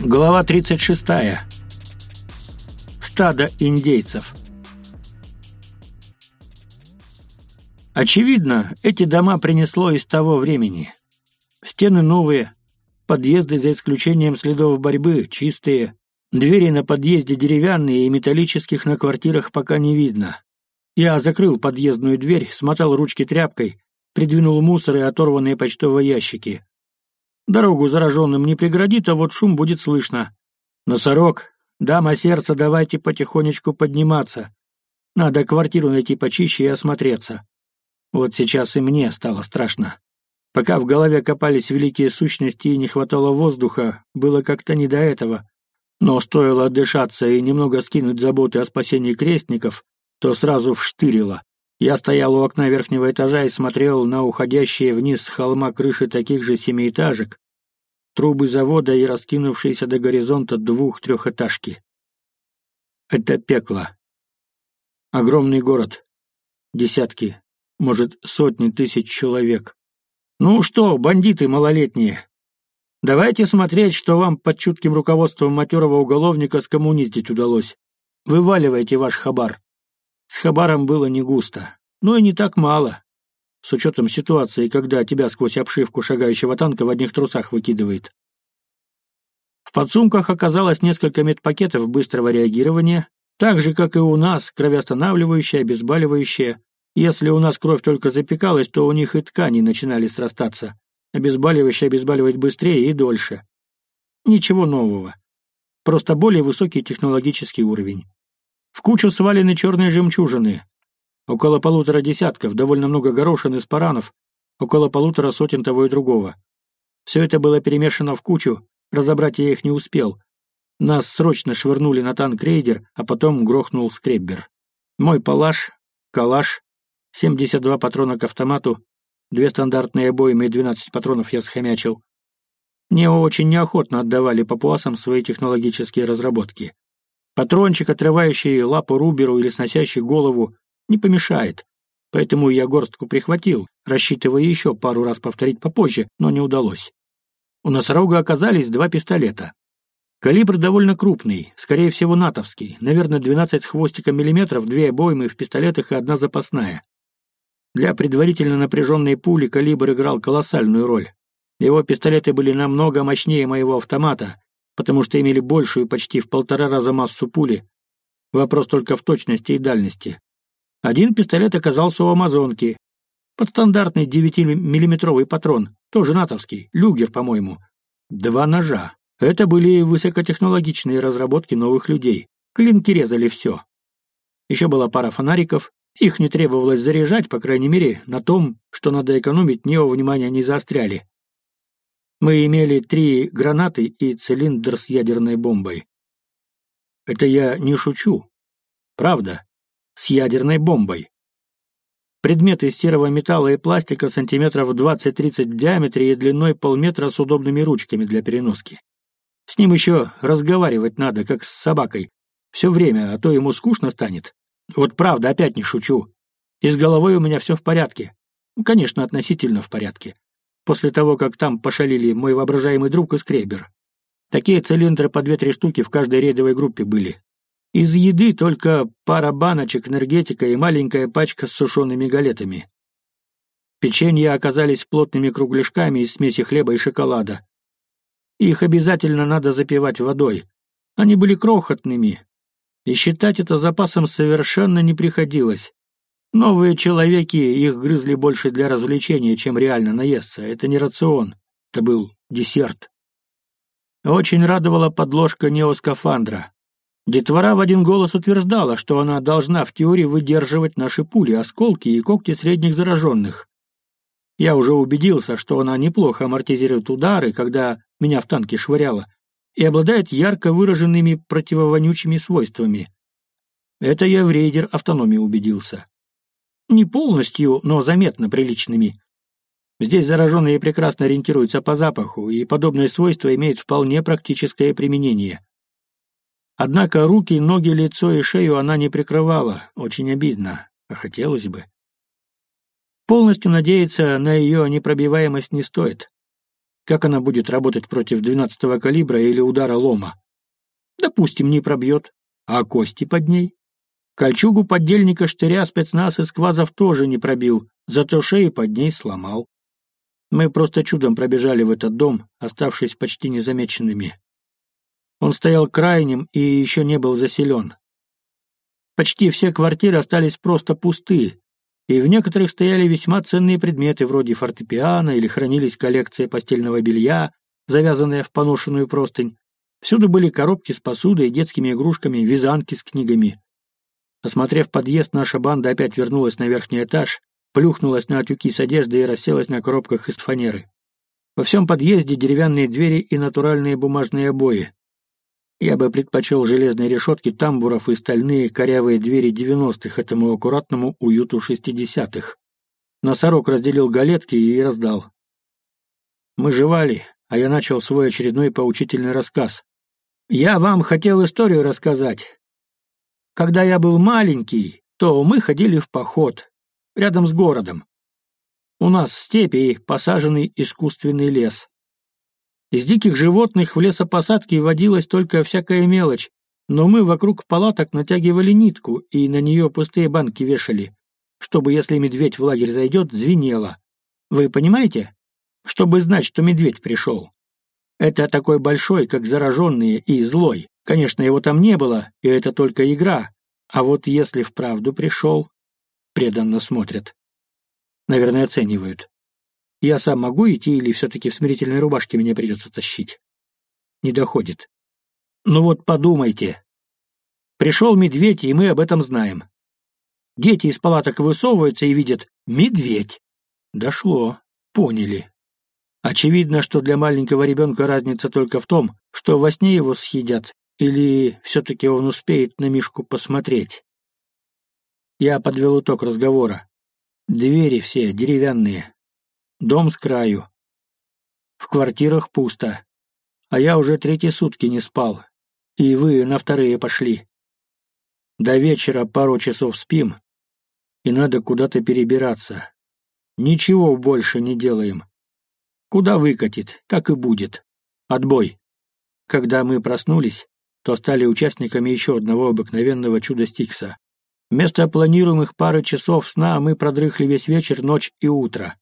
Глава 36. Стадо индейцев. Очевидно, эти дома принесло из того времени. Стены новые, подъезды за исключением следов борьбы чистые, двери на подъезде деревянные и металлических на квартирах пока не видно. Я закрыл подъездную дверь, смотал ручки тряпкой, придвинул мусор и оторванные почтовые ящики. Дорогу зараженным не преградит, а вот шум будет слышно. Носорог, дама сердца, давайте потихонечку подниматься. Надо квартиру найти почище и осмотреться. Вот сейчас и мне стало страшно. Пока в голове копались великие сущности и не хватало воздуха, было как-то не до этого. Но стоило отдышаться и немного скинуть заботы о спасении крестников, то сразу вштырило. Я стоял у окна верхнего этажа и смотрел на уходящие вниз с холма крыши таких же семиэтажек, трубы завода и раскинувшиеся до горизонта двух-трехэтажки. Это пекло. Огромный город. Десятки, может, сотни тысяч человек. Ну что, бандиты малолетние, давайте смотреть, что вам под чутким руководством матерого уголовника скоммуниздить удалось. Вываливайте ваш хабар. С хабаром было не густо, но и не так мало, с учетом ситуации, когда тебя сквозь обшивку шагающего танка в одних трусах выкидывает. В подсумках оказалось несколько медпакетов быстрого реагирования, так же, как и у нас, кровоостанавливающее, обезболивающее. Если у нас кровь только запекалась, то у них и ткани начинали срастаться. Обезболивающее обезболивает быстрее и дольше. Ничего нового. Просто более высокий технологический уровень. В кучу свалены черные жемчужины. Около полутора десятков, довольно много горошин из паранов, около полутора сотен того и другого. Все это было перемешано в кучу, разобрать я их не успел. Нас срочно швырнули на танк рейдер, а потом грохнул скреббер. Мой палаш, калаш, 72 патрона к автомату, две стандартные обоймы и 12 патронов я схомячил. Мне очень неохотно отдавали папуасам свои технологические разработки. Патрончик, отрывающий лапу Руберу или сносящий голову, не помешает. Поэтому я горстку прихватил, рассчитывая еще пару раз повторить попозже, но не удалось. У носорога оказались два пистолета. Калибр довольно крупный, скорее всего натовский, наверное 12 с хвостиком миллиметров, две обоймы в пистолетах и одна запасная. Для предварительно напряженной пули калибр играл колоссальную роль. Его пистолеты были намного мощнее моего автомата, потому что имели большую почти в полтора раза массу пули. Вопрос только в точности и дальности. Один пистолет оказался у амазонки. Подстандартный 9-миллиметровый патрон, тоже натовский, люгер, по-моему. Два ножа. Это были высокотехнологичные разработки новых людей. Клинки резали все. Еще была пара фонариков. Их не требовалось заряжать, по крайней мере, на том, что надо экономить, него внимания не заостряли. Мы имели три гранаты и цилиндр с ядерной бомбой. Это я не шучу. Правда, с ядерной бомбой. Предмет из серого металла и пластика сантиметров 20-30 в диаметре и длиной полметра с удобными ручками для переноски. С ним еще разговаривать надо, как с собакой. Все время, а то ему скучно станет. Вот правда, опять не шучу. И с головой у меня все в порядке. Конечно, относительно в порядке после того, как там пошалили мой воображаемый друг и скребер. Такие цилиндры по две-три штуки в каждой рейдовой группе были. Из еды только пара баночек энергетика и маленькая пачка с сушеными галетами. Печенья оказались плотными кругляшками из смеси хлеба и шоколада. Их обязательно надо запивать водой. Они были крохотными, и считать это запасом совершенно не приходилось. Новые человеки их грызли больше для развлечения, чем реально наесться. Это не рацион, это был десерт. Очень радовала подложка неоскафандра. Детвора в один голос утверждала, что она должна в теории выдерживать наши пули, осколки и когти средних зараженных. Я уже убедился, что она неплохо амортизирует удары, когда меня в танке швыряло, и обладает ярко выраженными противовонючими свойствами. Это я в рейдер автономии убедился. Не полностью, но заметно приличными. Здесь зараженные прекрасно ориентируются по запаху, и подобные свойства имеют вполне практическое применение. Однако руки, ноги, лицо и шею она не прикрывала, очень обидно, а хотелось бы. Полностью надеяться на ее непробиваемость не стоит. Как она будет работать против 12-го калибра или удара лома? Допустим, не пробьет. А кости под ней? Кольчугу поддельника штыря спецназ из квазов тоже не пробил, зато шеи под ней сломал. Мы просто чудом пробежали в этот дом, оставшись почти незамеченными. Он стоял крайним и еще не был заселен. Почти все квартиры остались просто пусты, и в некоторых стояли весьма ценные предметы вроде фортепиано или хранились коллекции постельного белья, завязанная в поношенную простынь. Всюду были коробки с посудой, детскими игрушками, вязанки с книгами. Осмотрев подъезд, наша банда опять вернулась на верхний этаж, плюхнулась на тюки с одеждой и расселась на коробках из фанеры. Во всем подъезде деревянные двери и натуральные бумажные обои. Я бы предпочел железные решетки тамбуров и стальные корявые двери девяностых этому аккуратному уюту шестидесятых. Носорог разделил галетки и раздал. Мы жевали, а я начал свой очередной поучительный рассказ. «Я вам хотел историю рассказать. Когда я был маленький, то мы ходили в поход, рядом с городом. У нас степи посаженный искусственный лес. Из диких животных в лесопосадке водилась только всякая мелочь, но мы вокруг палаток натягивали нитку и на нее пустые банки вешали, чтобы, если медведь в лагерь зайдет, звенело. Вы понимаете? Чтобы знать, что медведь пришел. Это такой большой, как зараженные, и злой. Конечно, его там не было, и это только игра. А вот если вправду пришел, преданно смотрят. Наверное, оценивают. Я сам могу идти или все-таки в смирительной рубашке меня придется тащить? Не доходит. Ну вот подумайте. Пришел медведь, и мы об этом знаем. Дети из палаток высовываются и видят «медведь». Дошло, поняли. Очевидно, что для маленького ребенка разница только в том, что во сне его съедят, или все-таки он успеет на Мишку посмотреть. Я подвел итог разговора. Двери все деревянные, Дом с краю. В квартирах пусто. А я уже третьи сутки не спал. И вы на вторые пошли. До вечера пару часов спим, и надо куда-то перебираться. Ничего больше не делаем. Куда выкатит, так и будет. Отбой. Когда мы проснулись, то стали участниками еще одного обыкновенного чуда Стикса. Вместо планируемых пары часов сна мы продрыхли весь вечер, ночь и утро.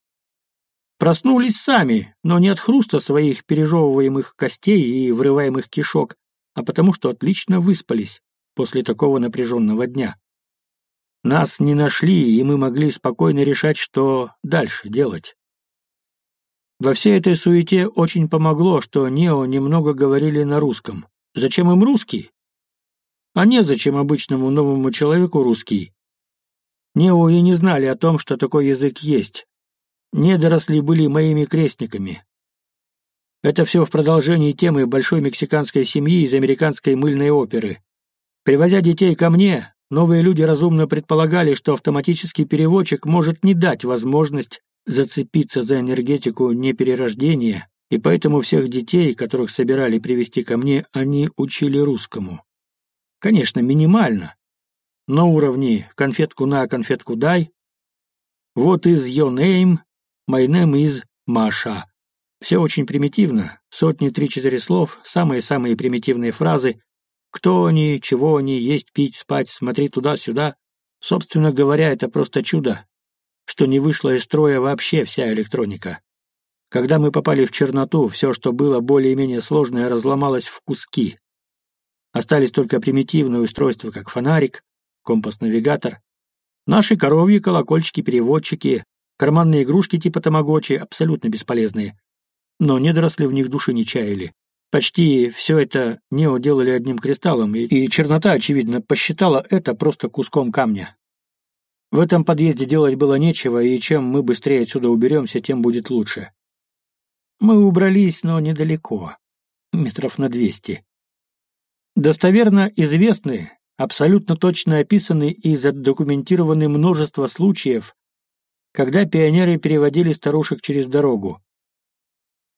Проснулись сами, но не от хруста своих пережевываемых костей и врываемых кишок, а потому что отлично выспались после такого напряженного дня. Нас не нашли, и мы могли спокойно решать, что дальше делать. Во всей этой суете очень помогло, что Нео немного говорили на русском. Зачем им русский? А незачем обычному новому человеку русский. Нео и не знали о том, что такой язык есть, Недоросли были моими крестниками. Это все в продолжении темы большой мексиканской семьи из американской мыльной оперы. Привозя детей ко мне, новые люди разумно предполагали, что автоматический переводчик может не дать возможность зацепиться за энергетику неперерождения, и поэтому всех детей, которых собирали привести ко мне, они учили русскому. Конечно, минимально. На уровне «конфетку на, конфетку дай», «What is your name?» My name is Маша. Все очень примитивно, сотни три-четыре слов, самые-самые примитивные фразы. Кто они, чего они, есть, пить, спать, смотри туда-сюда. Собственно говоря, это просто чудо, что не вышла из строя вообще вся электроника. Когда мы попали в черноту, все, что было более-менее сложное, разломалось в куски. Остались только примитивные устройства, как фонарик, компас-навигатор, наши коровьи колокольчики-переводчики, Карманные игрушки типа тамагочи абсолютно бесполезные. Но недоросли в них души не чаяли. Почти все это Нео делали одним кристаллом, и, чернота, очевидно, посчитала это просто куском камня. В этом подъезде делать было нечего, и чем мы быстрее отсюда уберемся, тем будет лучше. Мы убрались, но недалеко, метров на двести. Достоверно известны, абсолютно точно описаны и задокументированы множество случаев, когда пионеры переводили старушек через дорогу.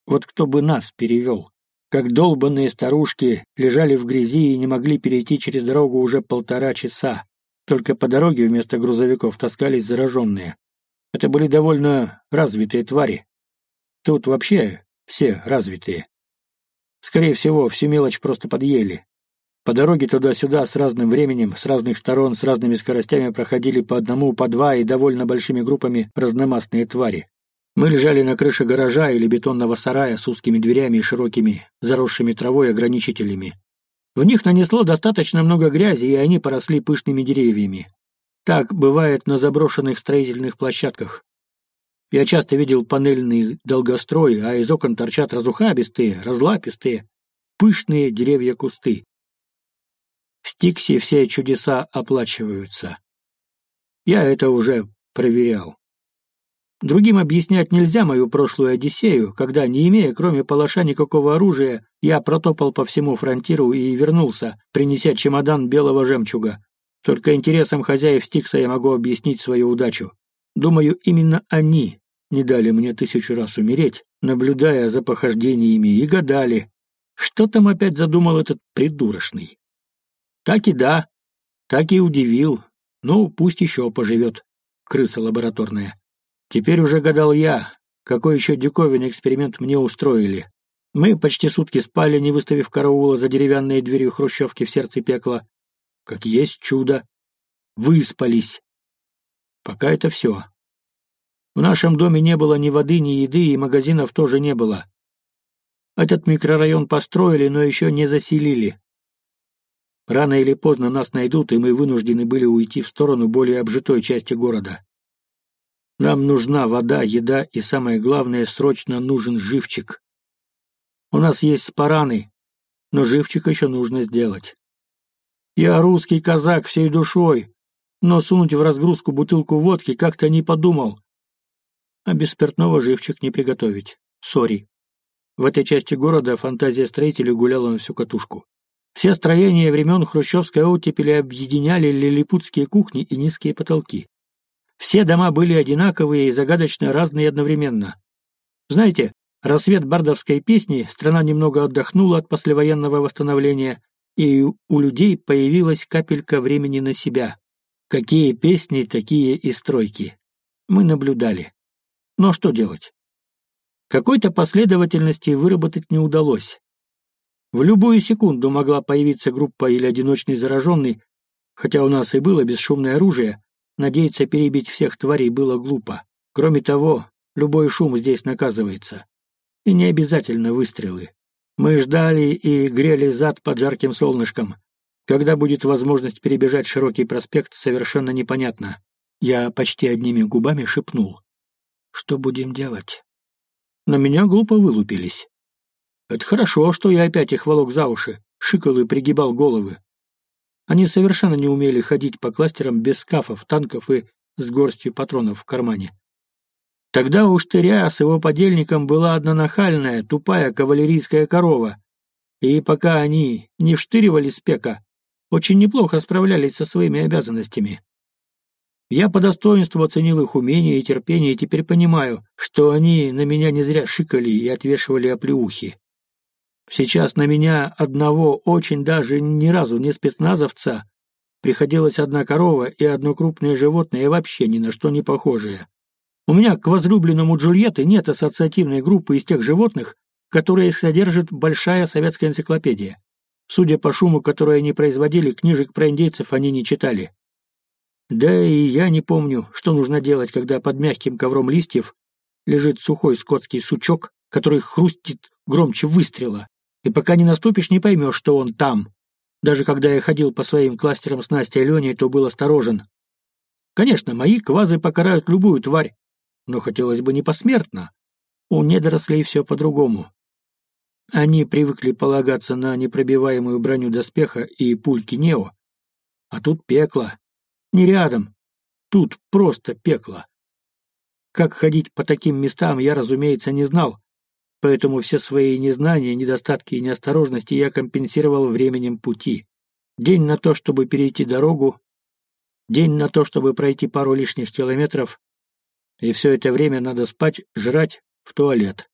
Вот кто бы нас перевел? Как долбанные старушки лежали в грязи и не могли перейти через дорогу уже полтора часа. Только по дороге вместо грузовиков таскались зараженные. Это были довольно развитые твари. Тут вообще все развитые. Скорее всего, всю мелочь просто подъели. По дороге туда-сюда с разным временем, с разных сторон, с разными скоростями проходили по одному, по два и довольно большими группами разномастные твари. Мы лежали на крыше гаража или бетонного сарая с узкими дверями и широкими, заросшими травой ограничителями. В них нанесло достаточно много грязи, и они поросли пышными деревьями. Так бывает на заброшенных строительных площадках. Я часто видел панельный долгострой, а из окон торчат разухабистые, разлапистые, пышные деревья-кусты. В Стиксе все чудеса оплачиваются. Я это уже проверял. Другим объяснять нельзя мою прошлую Одиссею, когда, не имея кроме палаша никакого оружия, я протопал по всему фронтиру и вернулся, принеся чемодан белого жемчуга. Только интересам хозяев Стикса я могу объяснить свою удачу. Думаю, именно они не дали мне тысячу раз умереть, наблюдая за похождениями, и гадали, что там опять задумал этот придурочный. Так и да, так и удивил. Ну, пусть еще поживет, крыса лабораторная. Теперь уже гадал я, какой еще диковинный эксперимент мне устроили. Мы почти сутки спали, не выставив караула за деревянной дверью хрущевки в сердце пекла. Как есть чудо. Выспались. Пока это все. В нашем доме не было ни воды, ни еды, и магазинов тоже не было. Этот микрорайон построили, но еще не заселили. Рано или поздно нас найдут, и мы вынуждены были уйти в сторону более обжитой части города. Нам нужна вода, еда и, самое главное, срочно нужен живчик. У нас есть спараны, но живчик еще нужно сделать. Я русский казак всей душой, но сунуть в разгрузку бутылку водки как-то не подумал. А без спиртного живчик не приготовить. Сори. В этой части города фантазия строителей гуляла на всю катушку. Все строения времен хрущевской оттепели объединяли лилипутские кухни и низкие потолки. Все дома были одинаковые и загадочно разные одновременно. Знаете, рассвет бардовской песни, страна немного отдохнула от послевоенного восстановления, и у людей появилась капелька времени на себя. Какие песни, такие и стройки. Мы наблюдали. Но что делать? Какой-то последовательности выработать не удалось. В любую секунду могла появиться группа или одиночный зараженный, хотя у нас и было бесшумное оружие, Надеяться перебить всех тварей было глупо. Кроме того, любой шум здесь наказывается. И не обязательно выстрелы. Мы ждали и грели зад под жарким солнышком. Когда будет возможность перебежать широкий проспект, совершенно непонятно. Я почти одними губами шепнул. «Что будем делать?» На меня глупо вылупились. Это хорошо, что я опять их волок за уши, шикал и пригибал головы. Они совершенно не умели ходить по кластерам без скафов, танков и с горстью патронов в кармане. Тогда у Штыря с его подельником была одна нахальная, тупая кавалерийская корова, и пока они не вштыривали спека, очень неплохо справлялись со своими обязанностями. Я по достоинству оценил их умение и терпение и теперь понимаю, что они на меня не зря шикали и отвешивали оплеухи. Сейчас на меня одного очень даже ни разу не спецназовца приходилось одна корова и одно крупное животное вообще ни на что не похожее. У меня к возлюбленному Джульетты нет ассоциативной группы из тех животных, которые содержит большая советская энциклопедия. Судя по шуму, который они производили, книжек про индейцев они не читали. Да и я не помню, что нужно делать, когда под мягким ковром листьев лежит сухой скотский сучок, который хрустит громче выстрела и пока не наступишь, не поймешь, что он там. Даже когда я ходил по своим кластерам с Настей и Леней, то был осторожен. Конечно, мои квазы покарают любую тварь, но хотелось бы не посмертно. У недорослей все по-другому. Они привыкли полагаться на непробиваемую броню доспеха и пульки Нео. А тут пекло. Не рядом. Тут просто пекло. Как ходить по таким местам, я, разумеется, не знал, поэтому все свои незнания, недостатки и неосторожности я компенсировал временем пути. День на то, чтобы перейти дорогу, день на то, чтобы пройти пару лишних километров, и все это время надо спать, жрать, в туалет.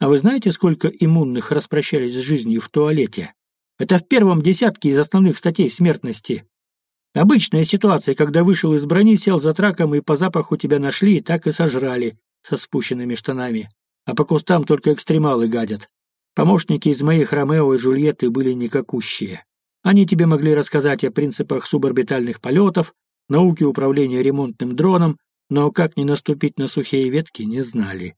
А вы знаете, сколько иммунных распрощались с жизнью в туалете? Это в первом десятке из основных статей смертности. Обычная ситуация, когда вышел из брони, сел за траком и по запаху тебя нашли, так и сожрали со спущенными штанами. а по кустам только экстремалы гадят. Помощники из моих Ромео и Джульетты были никакущие. Они тебе могли рассказать о принципах суборбитальных полетов, науке управления ремонтным дроном, но как не наступить на сухие ветки, не знали.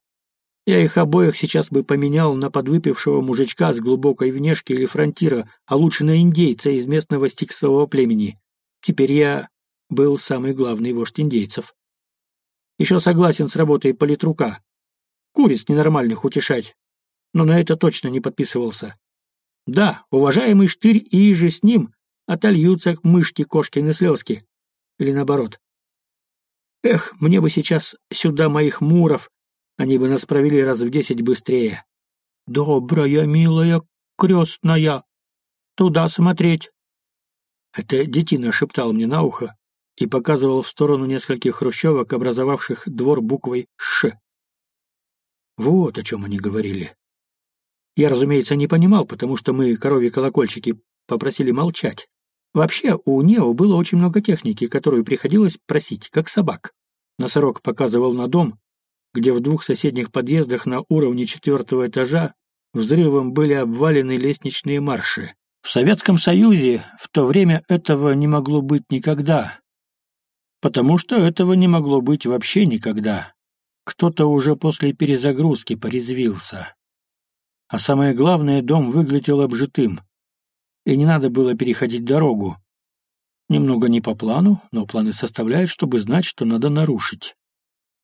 Я их обоих сейчас бы поменял на подвыпившего мужичка с глубокой внешки или фронтира, а лучше на индейца из местного стиксового племени. Теперь я был самый главный вождь индейцев. Еще согласен с работой политрука. Куриц ненормальных утешать. Но на это точно не подписывался. Да, уважаемый штырь и же с ним отольются к мышке кошкины слезки. Или наоборот. Эх, мне бы сейчас сюда моих муров, они бы нас провели раз в десять быстрее. «Добрая, милая, крестная! Туда смотреть!» Это детина шептал мне на ухо и показывал в сторону нескольких хрущевок, образовавших двор буквой «Ш». Вот о чем они говорили. Я, разумеется, не понимал, потому что мы, коровьи колокольчики, попросили молчать. Вообще, у Нео было очень много техники, которую приходилось просить, как собак. Носорог показывал на дом, где в двух соседних подъездах на уровне четвертого этажа взрывом были обвалены лестничные марши. В Советском Союзе в то время этого не могло быть никогда, потому что этого не могло быть вообще никогда. Кто-то уже после перезагрузки порезвился. А самое главное, дом выглядел обжитым, и не надо было переходить дорогу. Немного не по плану, но планы составляют, чтобы знать, что надо нарушить.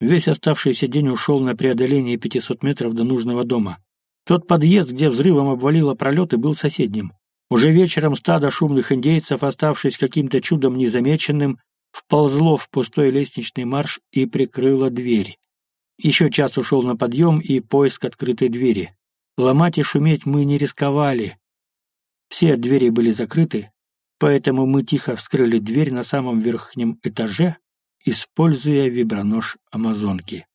Весь оставшийся день ушел на преодоление 500 метров до нужного дома. Тот подъезд, где взрывом обвалило пролеты, был соседним. Уже вечером стадо шумных индейцев, оставшись каким-то чудом незамеченным, вползло в пустой лестничный марш и прикрыло дверь. Еще час ушел на подъем и поиск открытой двери. Ломать и шуметь мы не рисковали. Все двери были закрыты, поэтому мы тихо вскрыли дверь на самом верхнем этаже, используя вибронож амазонки.